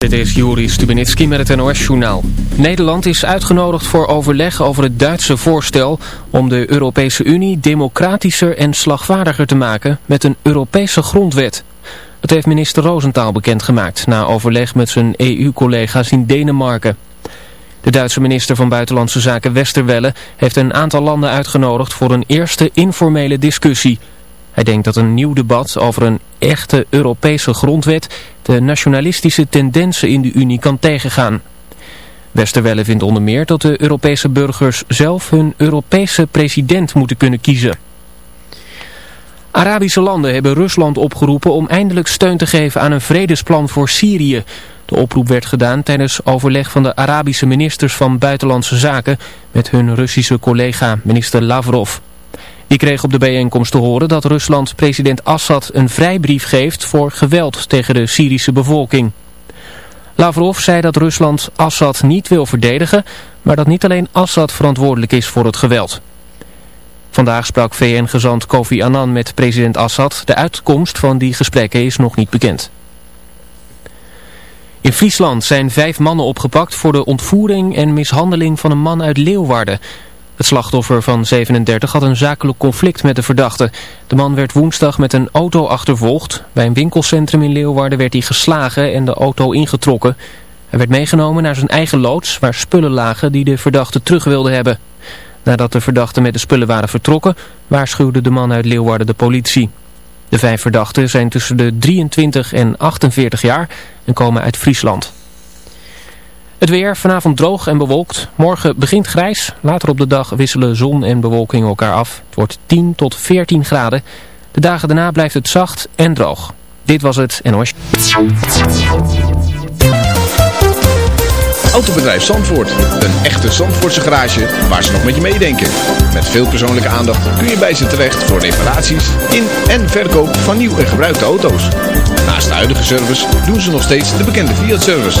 Dit is Juri Stubenitski met het NOS-journaal. Nederland is uitgenodigd voor overleg over het Duitse voorstel om de Europese Unie democratischer en slagvaardiger te maken met een Europese grondwet. Dat heeft minister Roosentaal bekendgemaakt na overleg met zijn EU-collega's in Denemarken. De Duitse minister van Buitenlandse Zaken Westerwelle heeft een aantal landen uitgenodigd voor een eerste informele discussie... Hij denkt dat een nieuw debat over een echte Europese grondwet de nationalistische tendensen in de Unie kan tegengaan. Westerwelle vindt onder meer dat de Europese burgers zelf hun Europese president moeten kunnen kiezen. Arabische landen hebben Rusland opgeroepen om eindelijk steun te geven aan een vredesplan voor Syrië. De oproep werd gedaan tijdens overleg van de Arabische ministers van Buitenlandse Zaken met hun Russische collega minister Lavrov. Die kreeg op de bijeenkomst te horen dat Rusland president Assad een vrijbrief geeft voor geweld tegen de Syrische bevolking. Lavrov zei dat Rusland Assad niet wil verdedigen, maar dat niet alleen Assad verantwoordelijk is voor het geweld. Vandaag sprak VN-gezant Kofi Annan met president Assad. De uitkomst van die gesprekken is nog niet bekend. In Friesland zijn vijf mannen opgepakt voor de ontvoering en mishandeling van een man uit Leeuwarden. Het slachtoffer van 37 had een zakelijk conflict met de verdachte. De man werd woensdag met een auto achtervolgd. Bij een winkelcentrum in Leeuwarden werd hij geslagen en de auto ingetrokken. Hij werd meegenomen naar zijn eigen loods waar spullen lagen die de verdachte terug wilde hebben. Nadat de verdachten met de spullen waren vertrokken, waarschuwde de man uit Leeuwarden de politie. De vijf verdachten zijn tussen de 23 en 48 jaar en komen uit Friesland. Het weer vanavond droog en bewolkt. Morgen begint grijs. Later op de dag wisselen zon en bewolking elkaar af. Het wordt 10 tot 14 graden. De dagen daarna blijft het zacht en droog. Dit was het NOS. Autobedrijf Zandvoort. Een echte Zandvoortse garage waar ze nog met je meedenken. Met veel persoonlijke aandacht kun je bij ze terecht voor reparaties in en verkoop van nieuw en gebruikte auto's. Naast de huidige service doen ze nog steeds de bekende Fiat-service.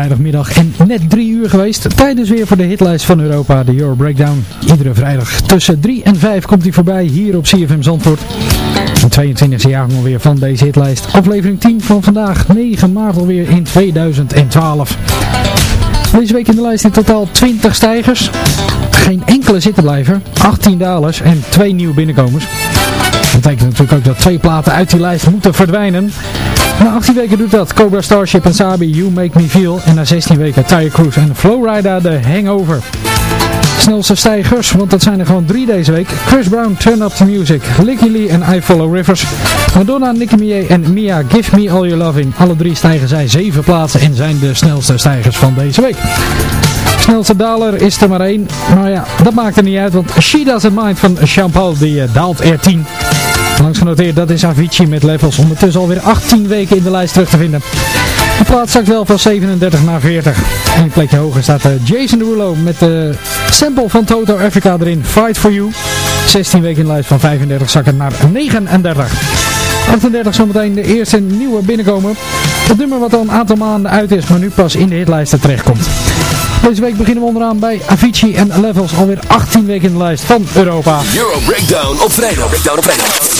Vrijdagmiddag en net drie uur geweest. Tijdens weer voor de hitlijst van Europa, de Euro Breakdown. Iedere vrijdag tussen 3 en 5 komt hij voorbij hier op CFM Zandvoort. De 22e jaar alweer van deze hitlijst. Aflevering 10 van vandaag, 9 maart alweer in 2012. Deze week in de lijst in totaal 20 stijgers. Geen enkele zittenblijver. 18 dalers en 2 nieuwe binnenkomers. Betekent natuurlijk ook dat twee platen uit die lijst moeten verdwijnen. Na 18 weken doet dat Cobra Starship en Sabi You Make Me Feel. En na 16 weken Tire Cruise en Flowrider The Hangover. Snelste stijgers, want dat zijn er gewoon drie deze week. Chris Brown, Turn Up The Music, Licky Lee en I Follow Rivers. Madonna, Nicki Minaj en Mia, Give Me All Your Loving. Alle drie stijgen zij zeven plaatsen en zijn de snelste stijgers van deze week. Snelste daler is er maar één. Maar ja, dat maakt er niet uit, want She Doesn't Mind van Jean-Paul die uh, daalt er 10. Langs genoteerd, dat is Avicii met levels. Ondertussen alweer 18 weken in de lijst terug te vinden. De plaats zakt wel van 37 naar 40. Eén plekje hoger staat uh, Jason Derulo met de sample van Toto Africa erin. Fight For You. 16 weken in de lijst van 35 zakken naar 39. 38 zometeen de eerste nieuwe binnenkomer. Het nummer wat al een aantal maanden uit is, maar nu pas in de hitlijsten terechtkomt. Deze week beginnen we onderaan bij Avicii en Levels, alweer 18 weken in de lijst van Europa. Euro Breakdown op vrijdag. Breakdown op vrijdag.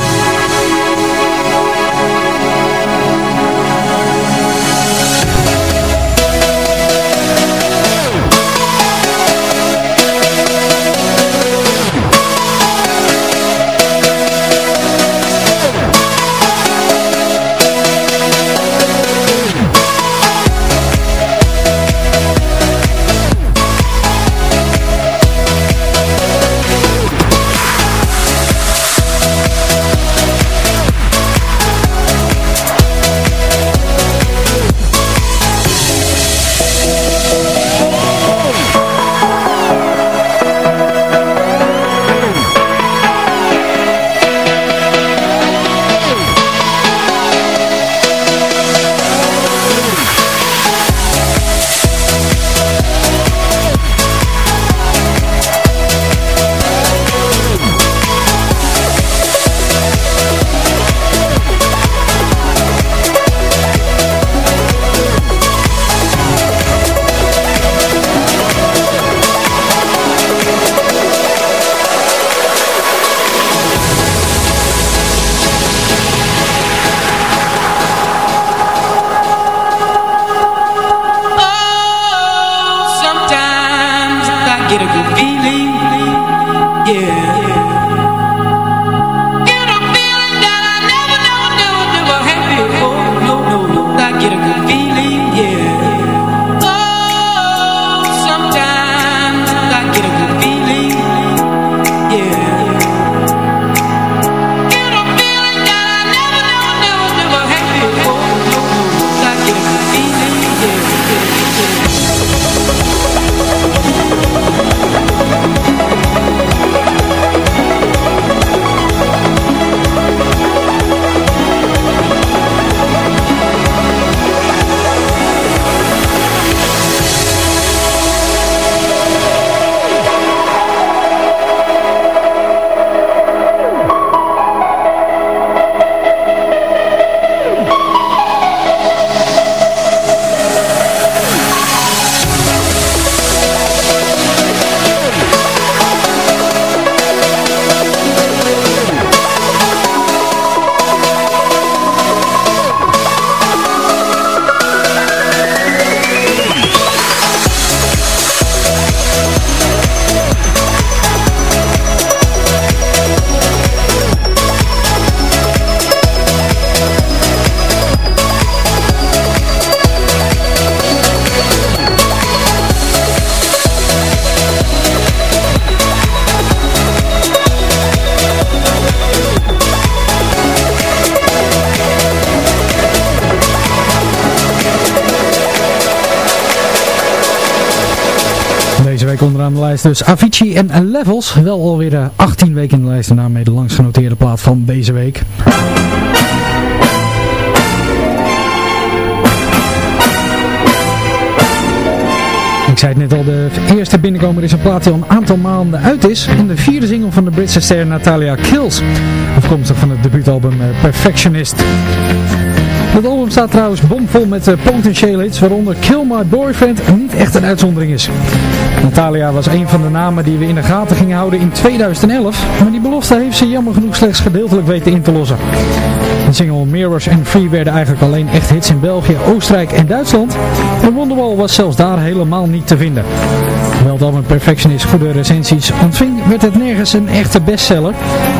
Dus Avicii en Levels. Wel alweer eh, 18 weken in de lijst en daarmee de langst genoteerde plaat van deze week. Ik zei het net al, de eerste binnenkomer is een plaat die al een aantal maanden uit is. En de vierde single van de Britse ster Natalia Kills. Afkomstig van het debuutalbum eh, Perfectionist. Het album staat trouwens bomvol met uh, potentiële hits, waaronder Kill My Boyfriend niet echt een uitzondering is. Natalia was een van de namen die we in de gaten gingen houden in 2011, maar die belofte heeft ze jammer genoeg slechts gedeeltelijk weten in te lossen. De single Mirrors and Free werden eigenlijk alleen echt hits in België, Oostenrijk en Duitsland. En Wonderwall was zelfs daar helemaal niet te vinden. Het album Perfectionist goede recensies ontving, werd het nergens een echte bestseller.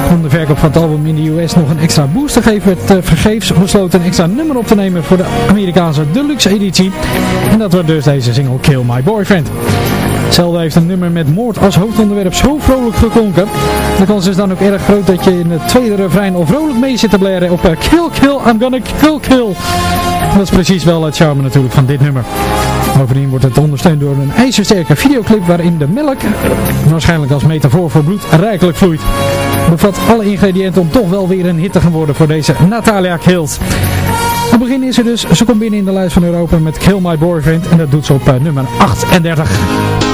Om de verkoop van het album in de US nog een extra boost te geven, werd uh, vergeefs besloten een extra nummer op te nemen voor de Amerikaanse deluxe editie. En dat werd dus deze single Kill My Boyfriend. Hetzelfde heeft een nummer met moord als hoofdonderwerp zo vrolijk geklonken. De kans is dan ook erg groot dat je in het tweede refrein al vrolijk mee zit te blaren op uh, Kill Kill, I'm gonna kill kill. Dat is precies wel het charme natuurlijk van dit nummer. Bovendien wordt het ondersteund door een ijzersterke videoclip waarin de melk, waarschijnlijk als metafoor voor bloed, rijkelijk vloeit. Bevat alle ingrediënten om toch wel weer een hit te gaan worden voor deze Natalia Kills. We beginnen begin is ze dus. Ze komt binnen in de lijst van Europa met Kill My Boyfriend. En dat doet ze op uh, nummer 38.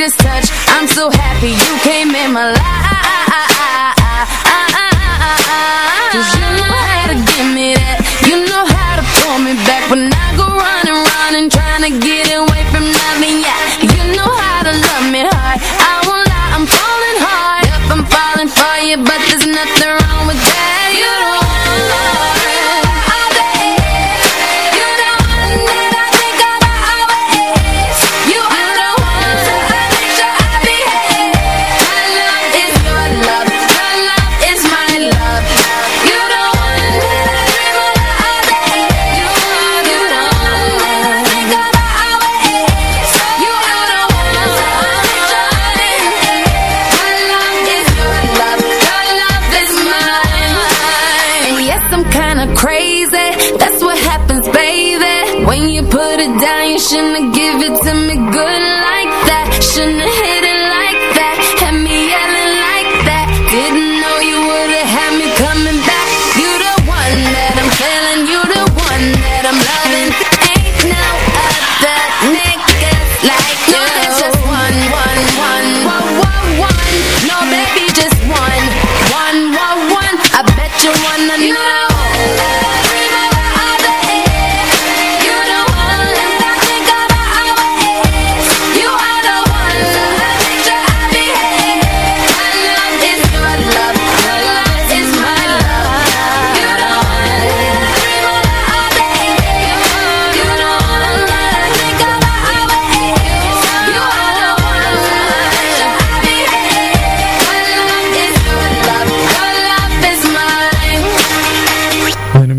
sweetest touch. I'm so happy you came in my life.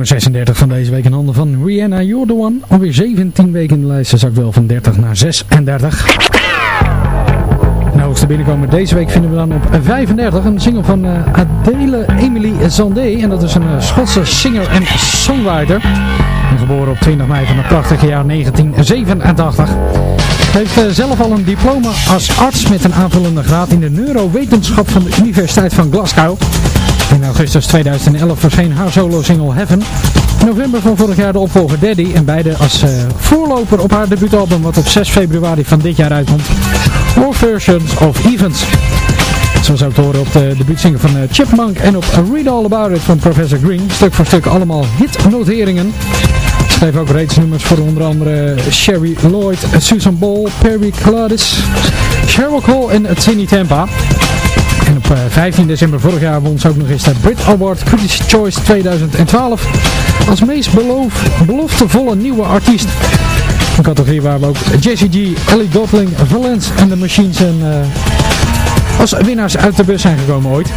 Nummer 36 van deze week in handen van Rihanna, You're the One. Alweer 17 weken in de lijst, ook wel van 30 naar 36. De hoogste binnenkomer deze week vinden we dan op 35 een single van eh, Adele Emily Zandé. En dat is een eh, Schotse singer en songwriter. En geboren op 20 mei van het prachtige jaar 1987. Heeft eh, zelf al een diploma als arts met een aanvullende graad in de neurowetenschap van de Universiteit van Glasgow. In augustus 2011 verscheen haar solo-single Heaven. In november van vorig jaar de opvolger Daddy. En beide als eh, voorloper op haar debuutalbum wat op 6 februari van dit jaar uitkomt. More Versions of Events. Zoals ook te horen op de debuutsingle van eh, Chipmunk en op Read All About It van Professor Green. Stuk voor stuk allemaal hitnoteringen. Schreef ook reeds nummers voor onder andere Sherry Lloyd, Susan Ball, Perry Gladys, Cheryl Cole en Tini Tampa. En op eh, 15 december vorig jaar won ze ook nog eens de Brit Award Critics' Choice 2012 als meest beloof, beloftevolle nieuwe artiest. Een categorie waar we ook Jessie G, Ellie Gotling, Valence en de Machines en, eh, als winnaars uit de bus zijn gekomen ooit.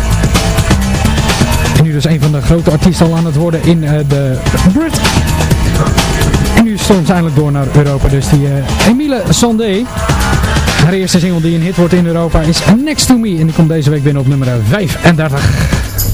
En nu dus een van de grote artiesten al aan het worden in eh, de Brit. En nu stormt ze eindelijk door naar Europa. Dus die Emile Sandé. Haar eerste single die een hit wordt in Europa is Next to Me. En die komt deze week binnen op nummer 35.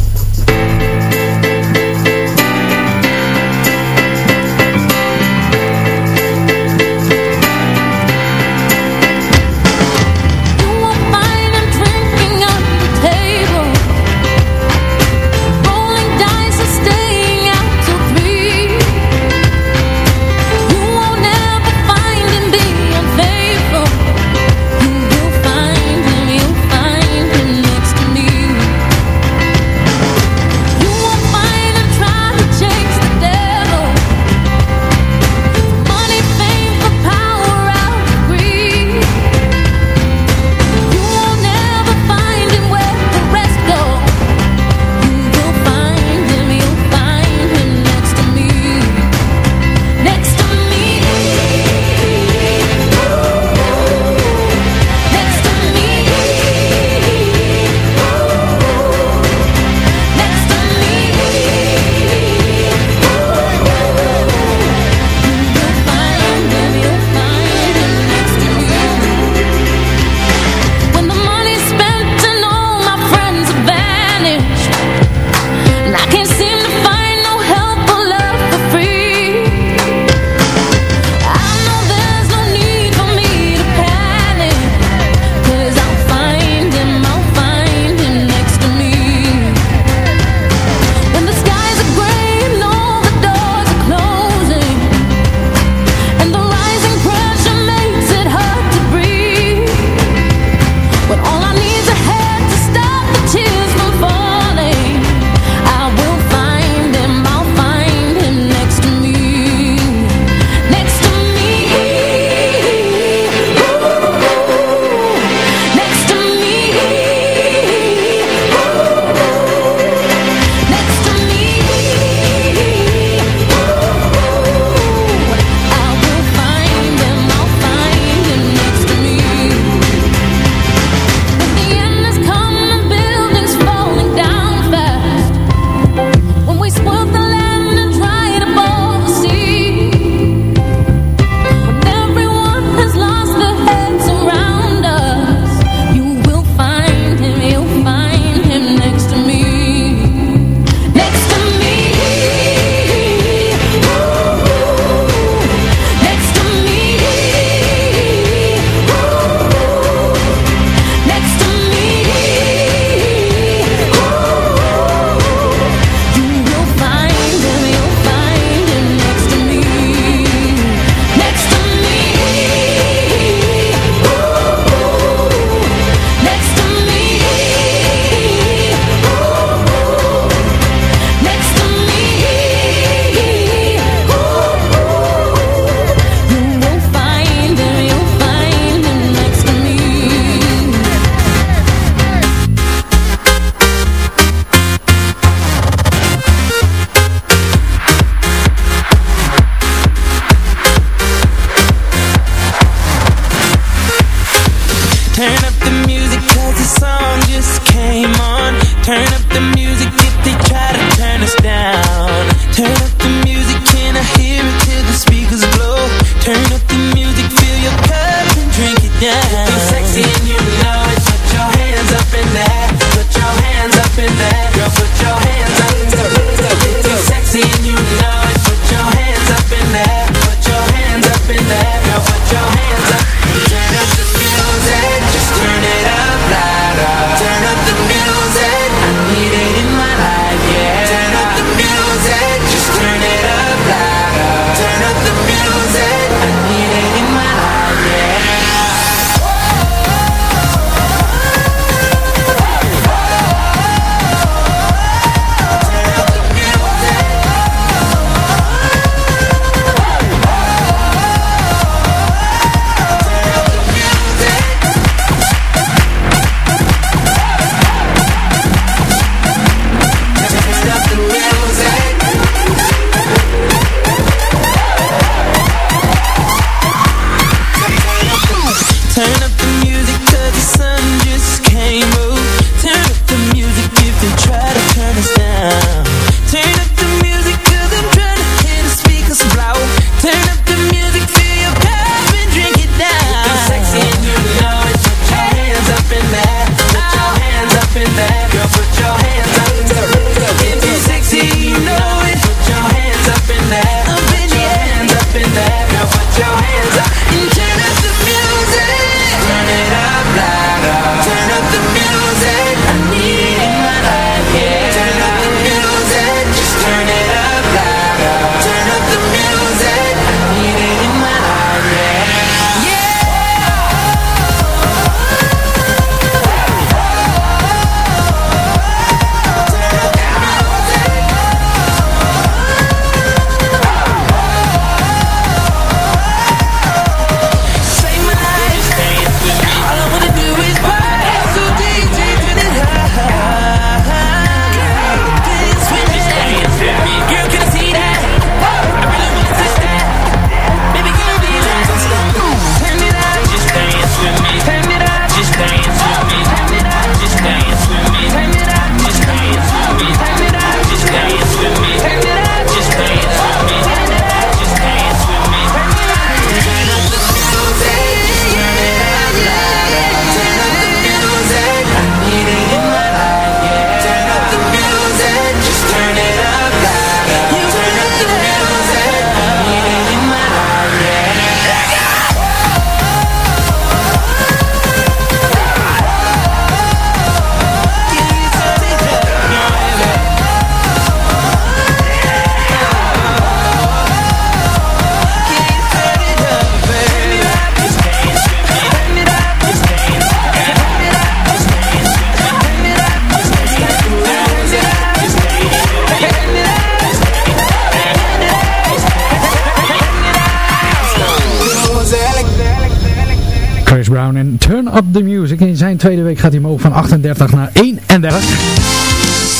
Tweede week gaat hij omhoog van 38 naar 31.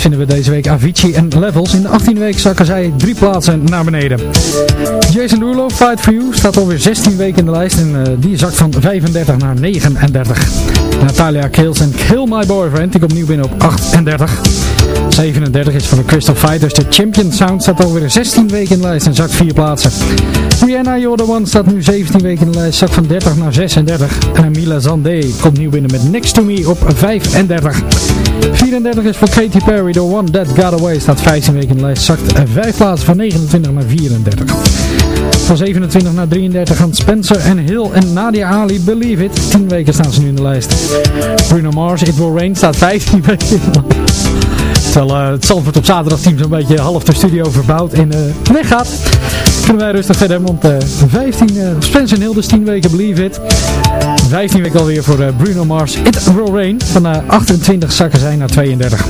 Vinden we deze week Avicii en Levels. In de 18e week zakken zij drie plaatsen naar beneden. Jason Derulo, Fight For You, staat alweer 16 weken in de lijst. En eh, die zakt van 35 naar 39. Natalia Kills en Kill My Boyfriend, die komt nieuw binnen op 38. 37 is voor de Crystal Fighters. De Champion Sound staat alweer 16 weken in de lijst en zakt 4 plaatsen. Rihanna You're The One staat nu 17 weken in de lijst, zakt van 30 naar 36. En Mila Zandé komt nieuw binnen met Next To Me op 35. 34 is voor Katy Perry, The One That Got Away, staat 15 weken in de lijst, zakt 5 plaatsen van 29 naar 34. Van 27 naar 33 gaan Spencer en Hill en Nadia Ali Believe It. 10 weken staan ze nu in de lijst. Bruno Mars, It Will Rain staat 15 weken in de lijst. Terwijl eh, het op zaterdag team zo'n beetje half de studio verbouwd en eh weggaat. Kunnen wij rustig verder, want eh 15 eh, Spencer en Hill dus 10 weken Believe It. 15 weken alweer voor eh, Bruno Mars, It Will Rain. Van eh, 28 zakken zijn naar 32.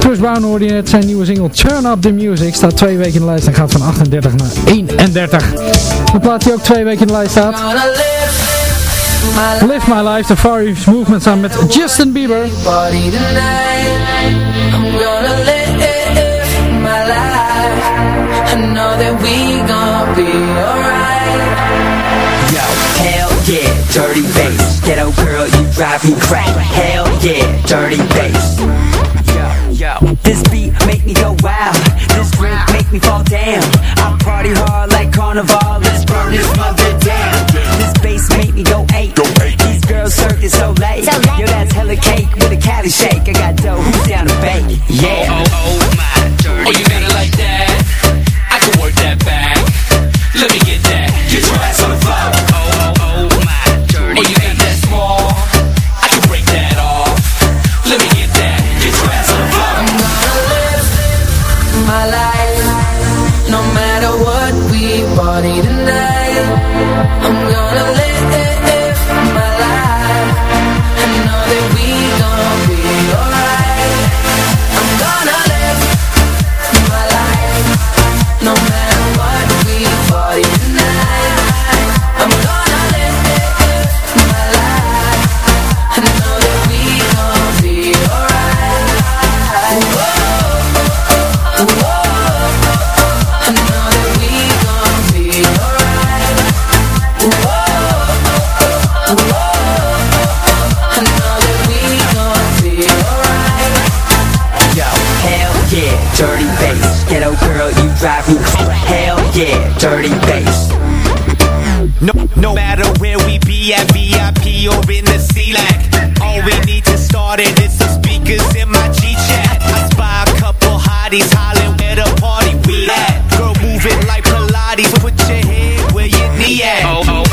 Chris Brown hoorde je net zijn nieuwe single Turn Up The Music. Staat twee weken in de lijst en gaat van 38 naar 31. Een plaat die ook twee weken in de lijst staat. Live My Life, de Far East Movement samen met Justin Bieber. Body tonight. I'm gonna live my life. I know that we gon' be alright. Jouw dirty bass. Ghetto girl, you drive me crazy. Hell yeah, dirty bass. Yo, yo. This beat make me go wild. This drink make me fall down. I party hard like carnival. Let's burn this mother down. This bass make me go eight. These girls serve it so late. Yo, that's hella cake Cali shake. I got dough. Who's down to bake? Yeah. Oh, oh, my dirty bass. Ghetto girl, you drive me crazy. Hell yeah, dirty bass. No, no matter where we be at VIP or in the CLAC, all we need to start it is some speakers in my G-Chat. I spy a couple hotties hollering where the party we at. Girl moving like Pilates, put your head where your knee at. Oh, oh,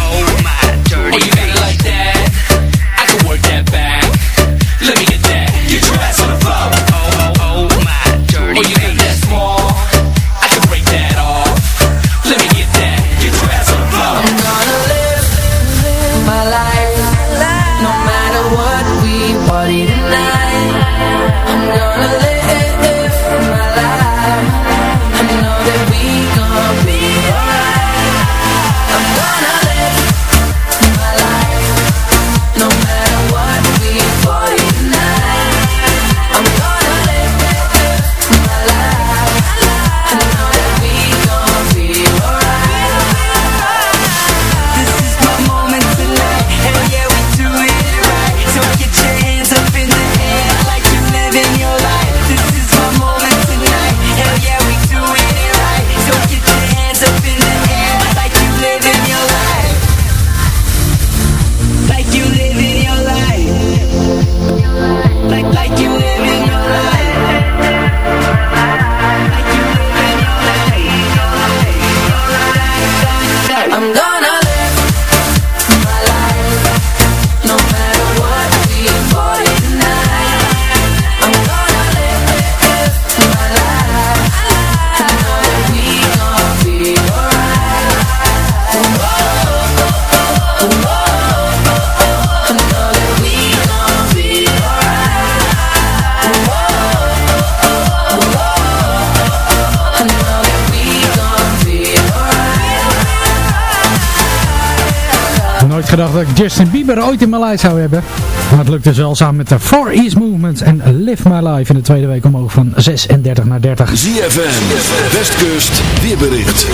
gedacht dat ik Justin Bieber ooit in mijn lijst zou hebben. Maar het lukte wel samen met de Far East Movement en Live My Life in de tweede week omhoog van 36 naar 30. ZFM, Westkust, weerbericht.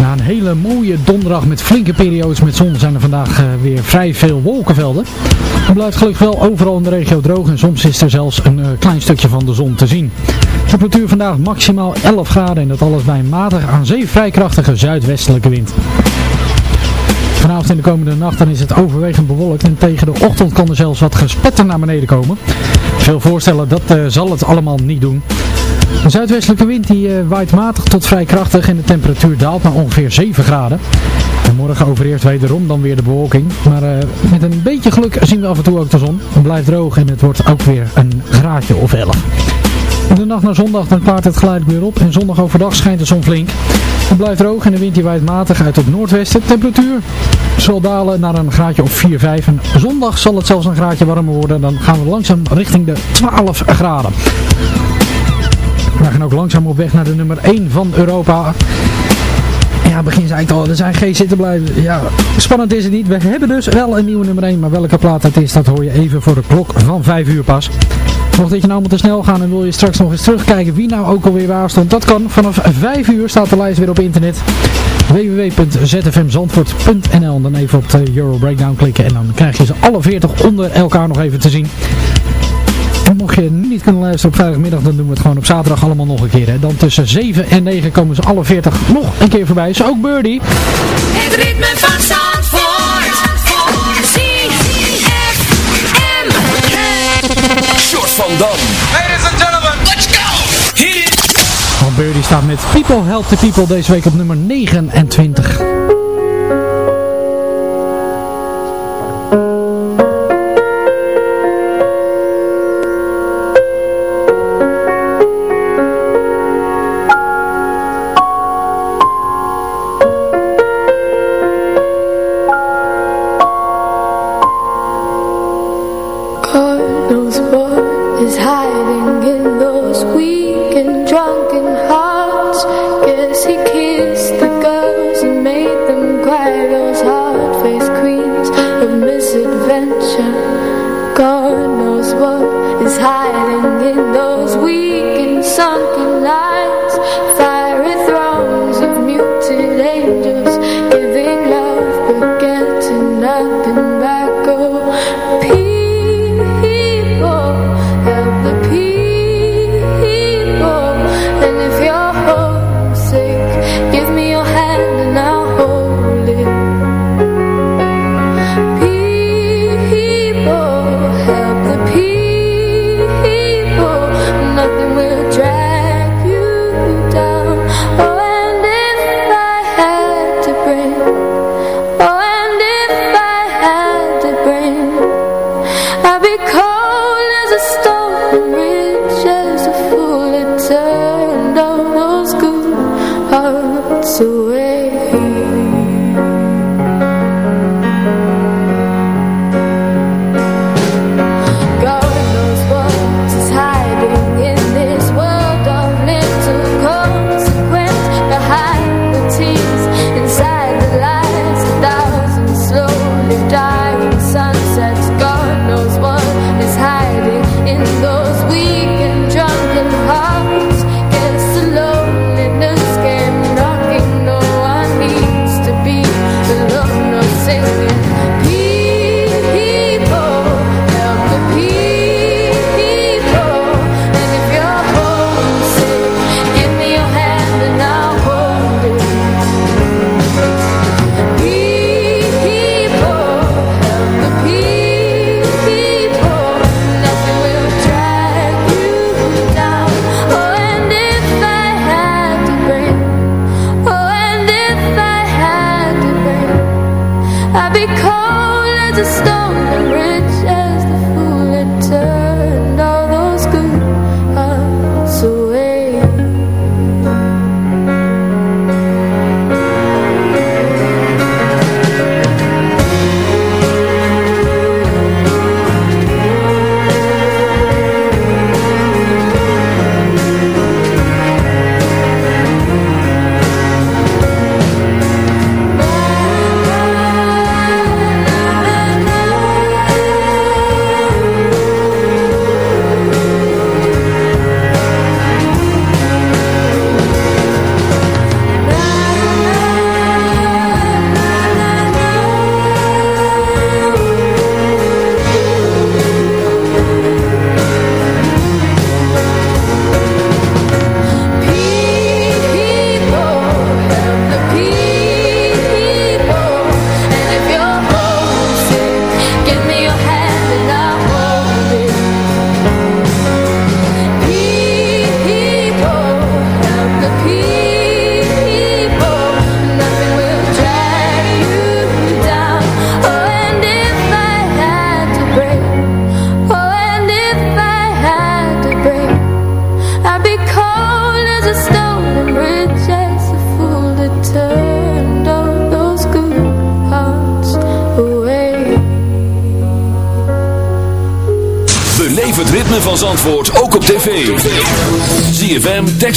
Na een hele mooie donderdag met flinke periodes met zon zijn er vandaag eh, weer vrij veel wolkenvelden. Het blijft gelukkig wel overal in de regio droog en soms is er zelfs een eh, klein stukje van de zon te zien. Temperatuur vandaag maximaal 11 graden en dat alles bij een matig aan zee vrij krachtige zuidwestelijke wind. Vanavond en de komende nacht dan is het overwegend bewolkt en tegen de ochtend kan er zelfs wat gespetter naar beneden komen. Veel voorstellen, dat eh, zal het allemaal niet doen. De zuidwestelijke wind die eh, waait matig tot vrij krachtig en de temperatuur daalt naar ongeveer 7 graden. En morgen overeerst wederom dan weer de bewolking. Maar eh, met een beetje geluk zien we af en toe ook de zon. Het blijft droog en het wordt ook weer een graadje of 11. De nacht naar zondag dan klaart het geleidelijk weer op en zondag overdag schijnt de zon flink. Het blijft droog en de wind die waait matig uit het noordwesten. Temperatuur zal dalen naar een graadje of 4, 5. En zondag zal het zelfs een graadje warmer worden. Dan gaan we langzaam richting de 12 graden. We gaan ook langzaam op weg naar de nummer 1 van Europa. Ja, begin zei ik al, er zijn geen zitten blijven. Ja, spannend is het niet. We hebben dus wel een nieuwe nummer 1, maar welke plaat dat is, dat hoor je even voor de klok van 5 uur pas. Mocht dit je nou allemaal te snel gaan en wil je straks nog eens terugkijken wie nou ook alweer waar stond, dat kan. Vanaf 5 uur staat de lijst weer op internet. www.zfmzandvoort.nl Dan even op de Euro Breakdown klikken en dan krijg je ze alle 40 onder elkaar nog even te zien. En mocht je niet kunnen luisteren op vrijdagmiddag, dan doen we het gewoon op zaterdag allemaal nog een keer. Hè. Dan tussen 7 en 9 komen ze alle 40 nog een keer voorbij. Zo ook Birdie. Het ritme van van Ladies and gentlemen, let's go! Hier! Van staat met People Help the People deze week op nummer 29.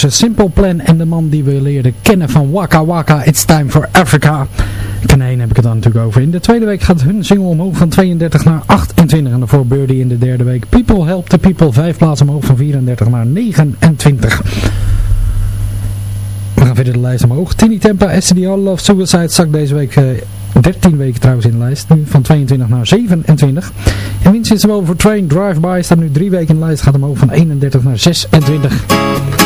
tussen Simple Plan en de man die we leerden kennen van Waka Waka, It's Time for Africa. Kaneen heb ik het dan natuurlijk over. In de tweede week gaat hun single omhoog van 32 naar 28. En daarvoor Birdie in de derde week. People Help the People, vijf plaatsen omhoog van 34 naar 29. We gaan verder de lijst omhoog. Tini Tempa, SDR Love Suicide zak deze week... Eh, uh, 13 weken trouwens in de lijst, nu van 22 naar 27. En Winston is er over Train Drive-By, staat nu 3 weken in de lijst, gaat omhoog van 31 naar 26.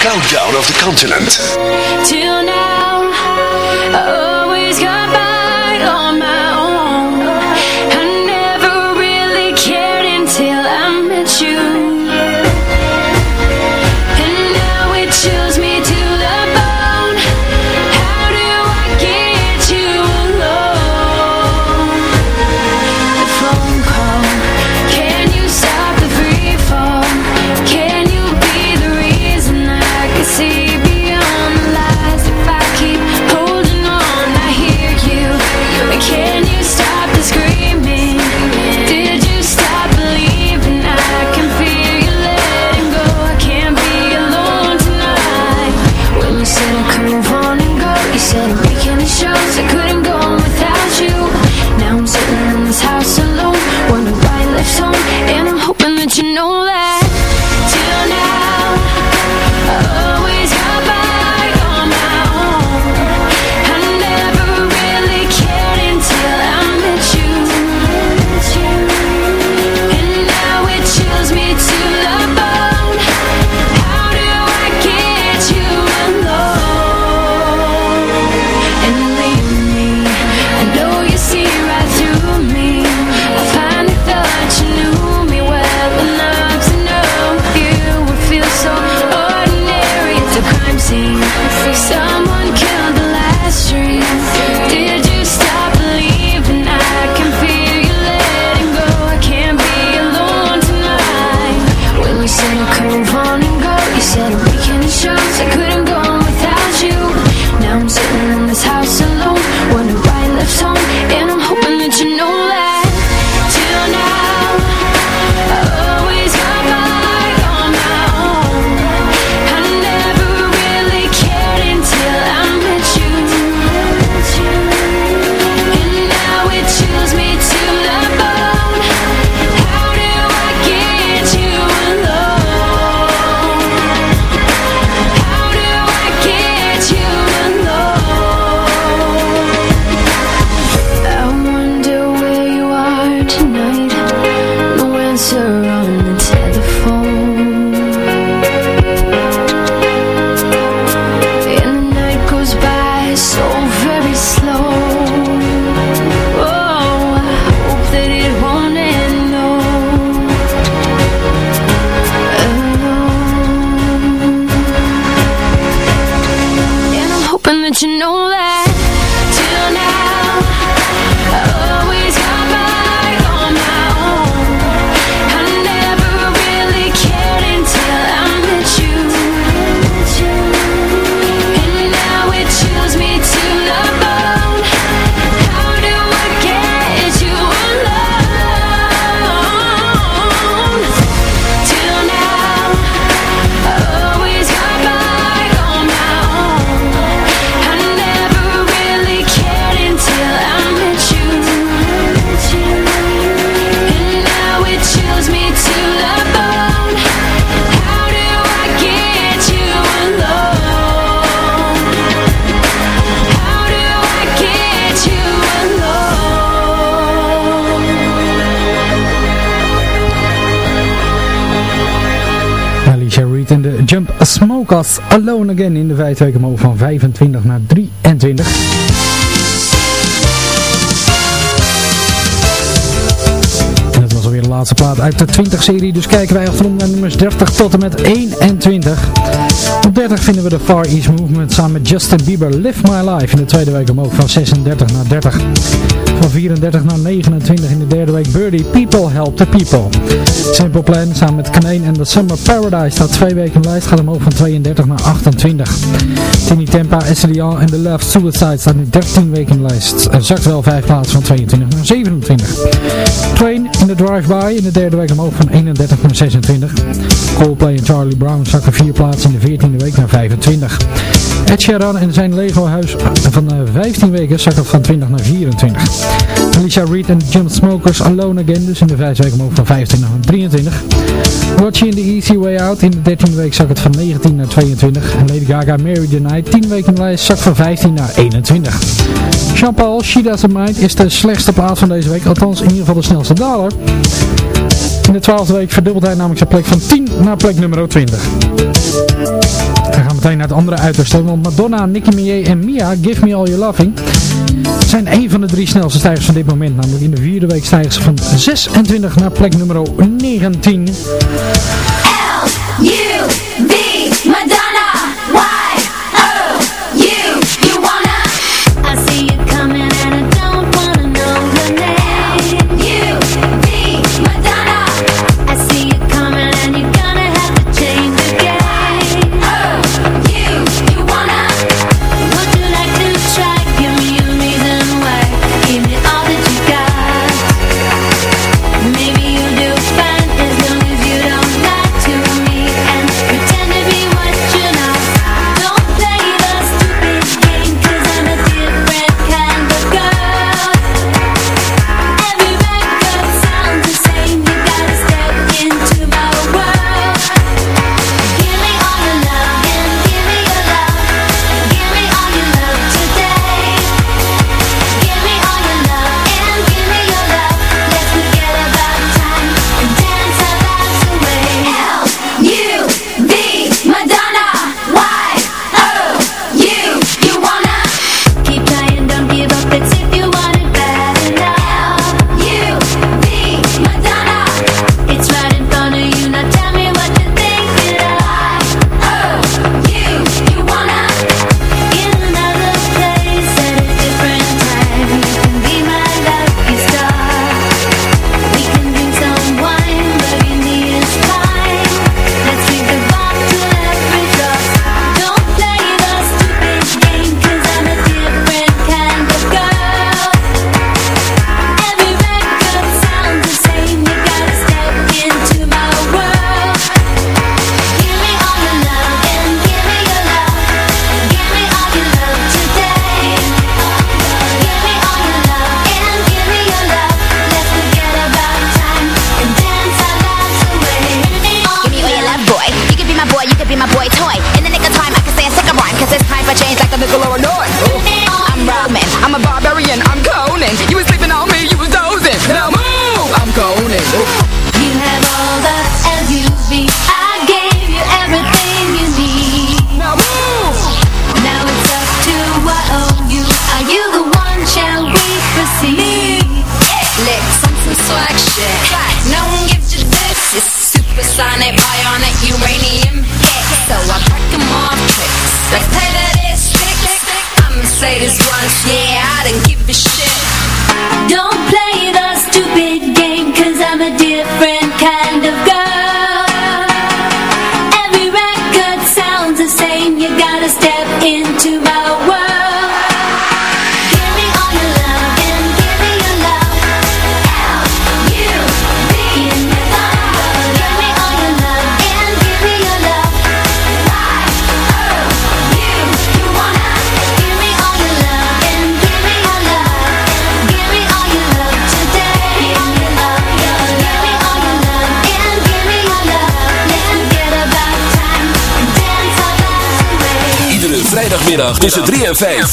countdown of the continent. Jump Smoke Us Alone Again in de omhoog van 25 naar 23. Laatste plaat uit de 20-serie, dus kijken wij achterom naar nummers 30 tot en met 21. Op 30 vinden we de Far East Movement samen met Justin Bieber Live My Life in de tweede week omhoog van 36 naar 30. Van 34 naar 29 in de derde week Birdie People Help the People. Simple Plan samen met Kaneen en The Summer Paradise staat twee weken in lijst, gaat omhoog van 32 naar 28. Tini Tempa, Esselia en The Love Suicide staat nu 13 weken in lijst. En zakt wel 5 plaatsen van 22 naar 27. Train in de Drive-By in de derde week omhoog van 31 naar 26. Coldplay en Charlie Brown zakken 4 plaatsen in de 14e week naar 25. Ed Sheeran en zijn Lego huis van uh, 15 weken zakken van 20 naar 24. Alicia Reed en Jump Smokers Alone Again dus in de 5 week omhoog van 25 naar 23. Watch in the Easy Way Out in de 13e week zak het van 19 naar 22. En Lady Gaga Mary the Night 10 weken lijst zak van 15 naar 21. Jean-Paul, She Mind is de slechtste plaats van deze week, althans in ieder geval de snelste daler. In de 12e week verdubbelt hij namelijk zijn plek van 10 naar plek nummer 20. We gaan meteen naar het andere uiterste, want Madonna, Nicki Minaj en Mia, Give Me All Your Loving, zijn een van de drie snelste stijgers van dit moment. Namelijk in de vierde week stijgen ze van 26 naar plek nummer 19. L-U-V vrijdagmiddag tussen 3 en 5.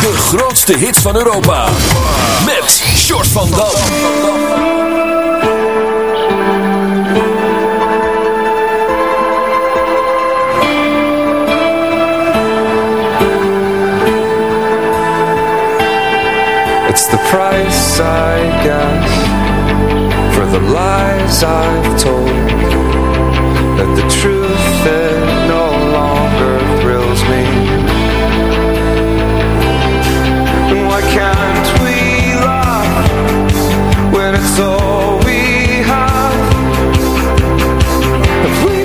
De grootste hits van Europa. Met Short van Dam. It's the price I guess For the lies I've told That the truth is all we have? If we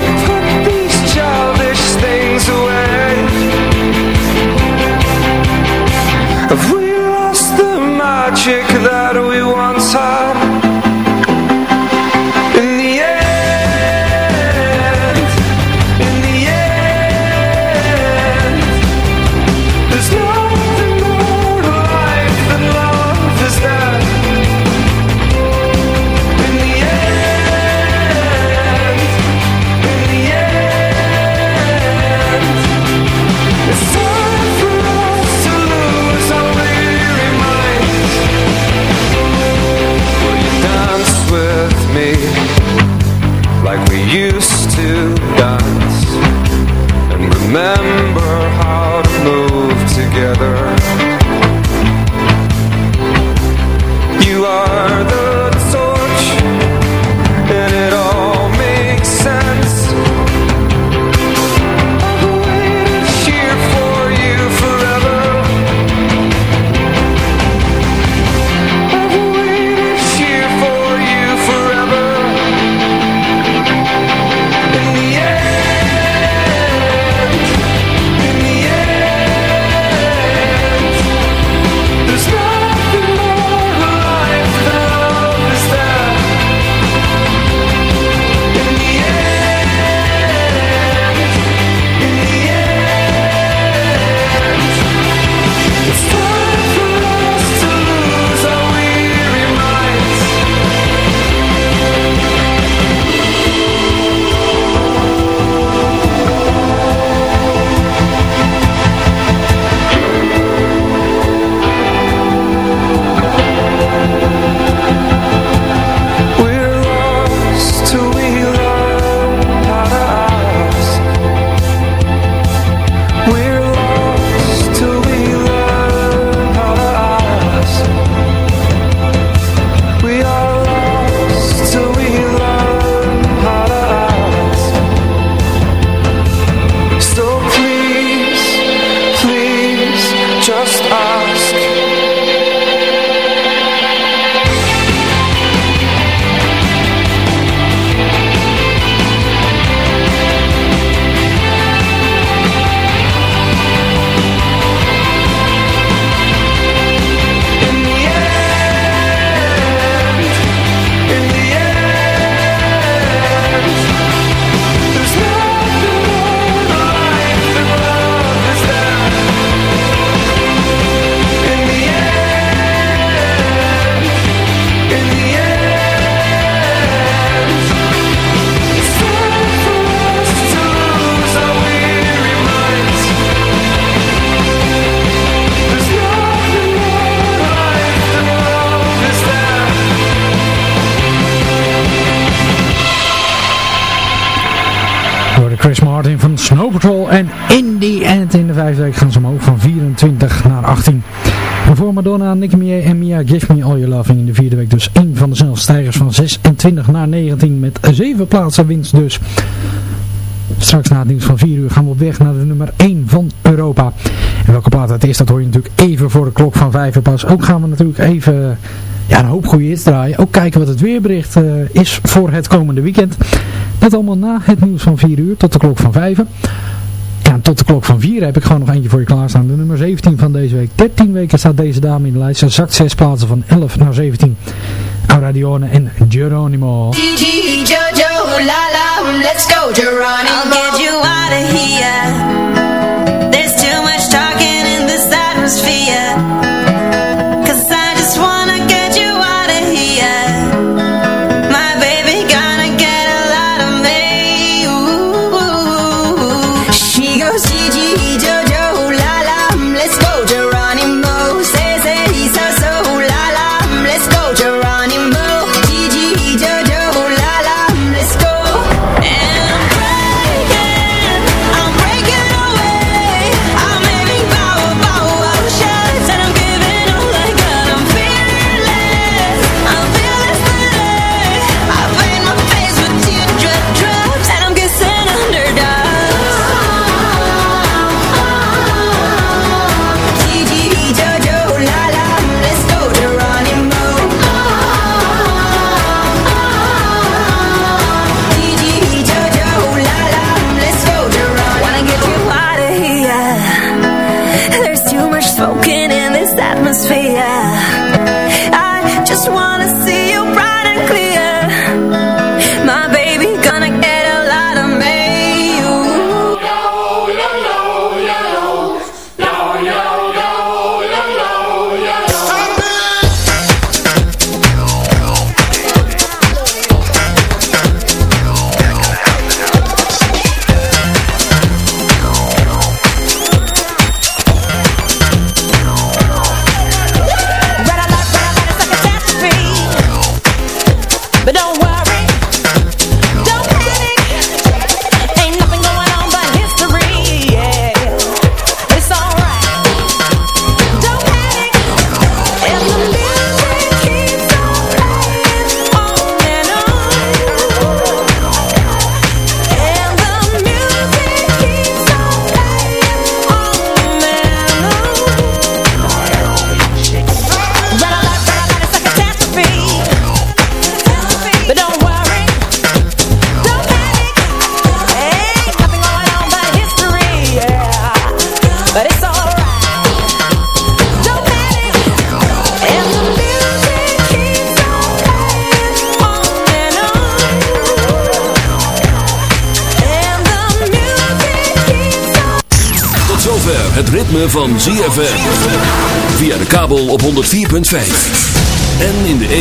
En in die end in de vijfde week gaan ze omhoog van 24 naar 18. En voor Madonna, Nicki Minaj en Mia Give Me All Your Loving in de vierde week. Dus één van de snelste stijgers van 26 naar 19 met 7 plaatsen winst dus. Straks na het nieuws van 4 uur gaan we op weg naar de nummer 1 van Europa. En welke plaat het is, dat hoor je natuurlijk even voor de klok van 5 uur pas. Ook gaan we natuurlijk even ja, een hoop goede hits draaien. Ook kijken wat het weerbericht eh, is voor het komende weekend. Dat allemaal na het nieuws van 4 uur tot de klok van 5. Ja, tot de klok van 4 heb ik gewoon nog eentje voor je klaarstaan. De nummer 17 van deze week. 13 weken staat deze dame in de lijst. Ze zakt 6 plaatsen van 11 naar 17. Auradione en Geronimo. Gigi, Jojo, la la, let's go, Geronimo. I'll get you out of here. There's too much talking in this atmosphere.